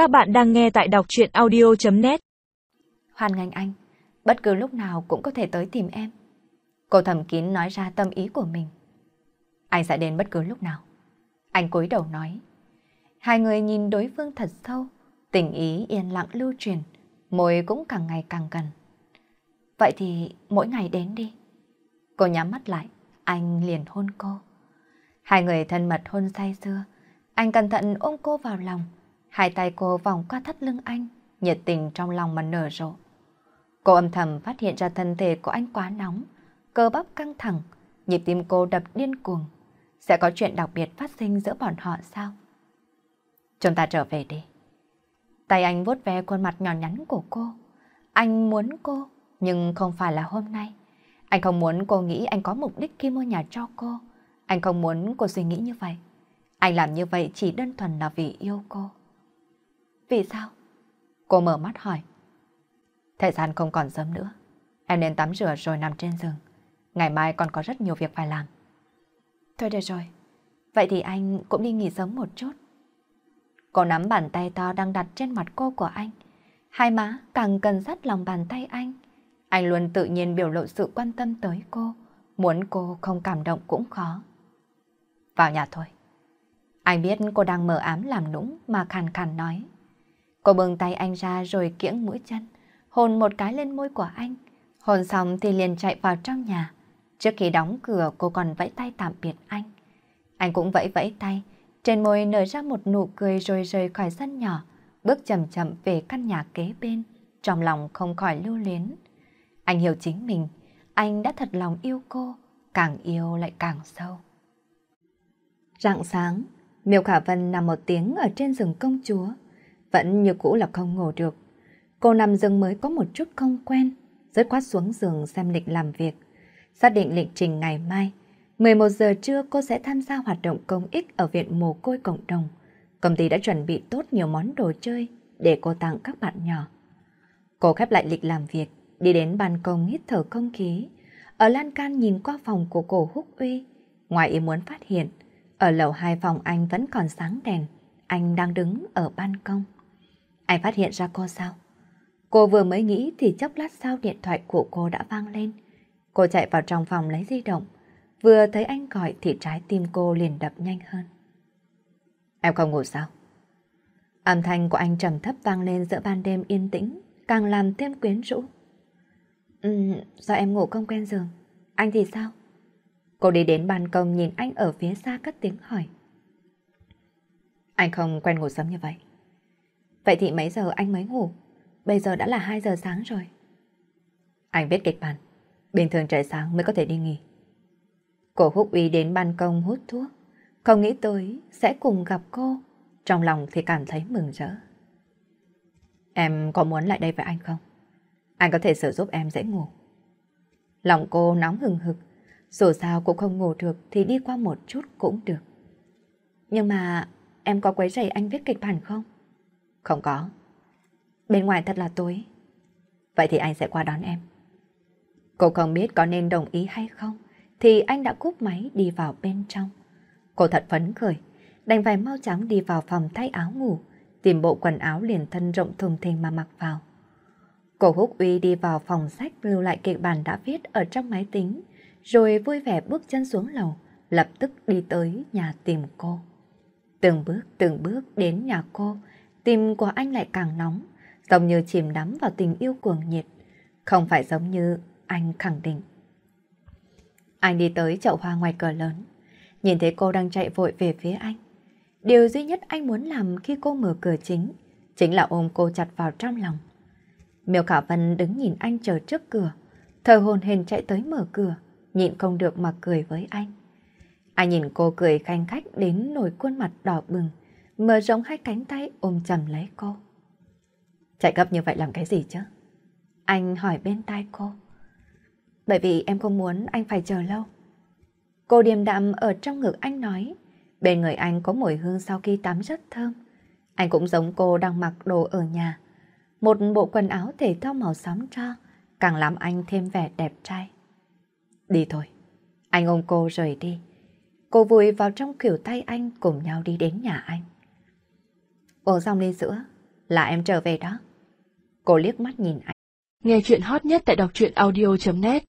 Các bạn đang nghe tại đọc chuyện audio.net Hoan nghênh anh, bất cứ lúc nào cũng có thể tới tìm em. Cô thầm kín nói ra tâm ý của mình. Anh sẽ đến bất cứ lúc nào. Anh cúi đầu nói. Hai người nhìn đối phương thật sâu, tình ý yên lặng lưu truyền, môi cũng càng ngày càng gần. Vậy thì mỗi ngày đến đi. Cô nhắm mắt lại, anh liền hôn cô. Hai người thân mật hôn say xưa, anh cẩn thận ôm cô vào lòng, hai tay cô vòng qua thắt lưng anh, nhiệt tình trong lòng mà nở rộ. Cô âm thầm phát hiện ra thân thể của anh quá nóng, cơ bắp căng thẳng, nhịp tim cô đập điên cuồng. Sẽ có chuyện đặc biệt phát sinh giữa bọn họ sao? Chúng ta trở về đi. Tay anh vuốt ve khuôn mặt nhỏ nhắn của cô. Anh muốn cô, nhưng không phải là hôm nay. Anh không muốn cô nghĩ anh có mục đích khi mua nhà cho cô. Anh không muốn cô suy nghĩ như vậy. Anh làm như vậy chỉ đơn thuần là vì yêu cô. Vì sao? Cô mở mắt hỏi. Thời gian không còn sớm nữa. Em nên tắm rửa rồi nằm trên giường. Ngày mai còn có rất nhiều việc phải làm. Thôi được rồi. Vậy thì anh cũng đi nghỉ sớm một chút. Cô nắm bàn tay to đang đặt trên mặt cô của anh. Hai má càng cần sát lòng bàn tay anh. Anh luôn tự nhiên biểu lộ sự quan tâm tới cô. Muốn cô không cảm động cũng khó. Vào nhà thôi. Anh biết cô đang mờ ám làm nũng mà khàn khàn nói. Cô bừng tay anh ra rồi kiễng mũi chân, hôn một cái lên môi của anh. Hôn xong thì liền chạy vào trong nhà. Trước khi đóng cửa cô còn vẫy tay tạm biệt anh. Anh cũng vẫy vẫy tay, trên môi nở ra một nụ cười rồi rời khỏi sân nhỏ, bước chậm chậm về căn nhà kế bên, trong lòng không khỏi lưu luyến. Anh hiểu chính mình, anh đã thật lòng yêu cô, càng yêu lại càng sâu. Rạng sáng, Miêu Khả Vân nằm một tiếng ở trên giường công chúa, vẫn như cũ là không ngủ được. Cô nằm giường mới có một chút không quen, rớt quát xuống giường xem lịch làm việc. Xác định lịch trình ngày mai, 11 giờ trưa cô sẽ tham gia hoạt động công ích ở viện mồ côi cộng đồng. Công ty đã chuẩn bị tốt nhiều món đồ chơi để cô tặng các bạn nhỏ. Cô khép lại lịch làm việc, đi đến ban công hít thở không khí. Ở lan can nhìn qua phòng của cổ húc uy. Ngoài ý muốn phát hiện, ở lầu hai phòng anh vẫn còn sáng đèn. Anh đang đứng ở ban công. Anh phát hiện ra cô sao? Cô vừa mới nghĩ thì chốc lát sau điện thoại của cô đã vang lên. Cô chạy vào trong phòng lấy di động. Vừa thấy anh gọi thì trái tim cô liền đập nhanh hơn. Em không ngủ sao? Âm thanh của anh trầm thấp vang lên giữa ban đêm yên tĩnh, càng làm thêm quyến rũ. Ừ, do em ngủ không quen giường. Anh thì sao? Cô đi đến ban công nhìn anh ở phía xa cất tiếng hỏi. Anh không quen ngủ sớm như vậy. Vậy thì mấy giờ anh mới ngủ? Bây giờ đã là 2 giờ sáng rồi. Anh biết kịch bản. Bình thường trời sáng mới có thể đi nghỉ. Cô húc uy đến ban công hút thuốc. Không nghĩ tới sẽ cùng gặp cô. Trong lòng thì cảm thấy mừng rỡ. Em có muốn lại đây với anh không? Anh có thể sửa giúp em dễ ngủ. Lòng cô nóng hừng hực. Dù sao cũng không ngủ được thì đi qua một chút cũng được. Nhưng mà em có quấy rầy anh viết kịch bản không? Không có. Bên ngoài thật là tối. Vậy thì anh sẽ qua đón em. Cô không biết có nên đồng ý hay không, thì anh đã cúp máy đi vào bên trong. Cô thật phấn khởi, đành phải mau chóng đi vào phòng thay áo ngủ, tìm bộ quần áo liền thân rộng thùng thình mà mặc vào. Cô húc uy đi vào phòng sách lưu lại kịch bản đã viết ở trong máy tính, rồi vui vẻ bước chân xuống lầu, lập tức đi tới nhà tìm cô. Từng bước từng bước đến nhà cô, tim của anh lại càng nóng, giống như chìm đắm vào tình yêu cuồng nhiệt, không phải giống như anh khẳng định. Anh đi tới chậu hoa ngoài cửa lớn, nhìn thấy cô đang chạy vội về phía anh. Điều duy nhất anh muốn làm khi cô mở cửa chính, chính là ôm cô chặt vào trong lòng. Miêu Khả Vân đứng nhìn anh chờ trước cửa, thờ hồn hền chạy tới mở cửa, nhịn không được mà cười với anh. Anh nhìn cô cười khanh khách đến nổi khuôn mặt đỏ bừng, mở rộng hai cánh tay ôm chầm lấy cô. Chạy gấp như vậy làm cái gì chứ? Anh hỏi bên tai cô. Bởi vì em không muốn anh phải chờ lâu. Cô điềm đạm ở trong ngực anh nói. Bên người anh có mùi hương sau khi tắm rất thơm. Anh cũng giống cô đang mặc đồ ở nhà. Một bộ quần áo thể thao màu xám cho, càng làm anh thêm vẻ đẹp trai. Đi thôi. Anh ôm cô rời đi. Cô vùi vào trong kiểu tay anh cùng nhau đi đến nhà anh. Uống xong ly sữa, là em trở về đó. Cô liếc mắt nhìn anh. Nghe chuyện hot nhất tại đọc truyện audio.net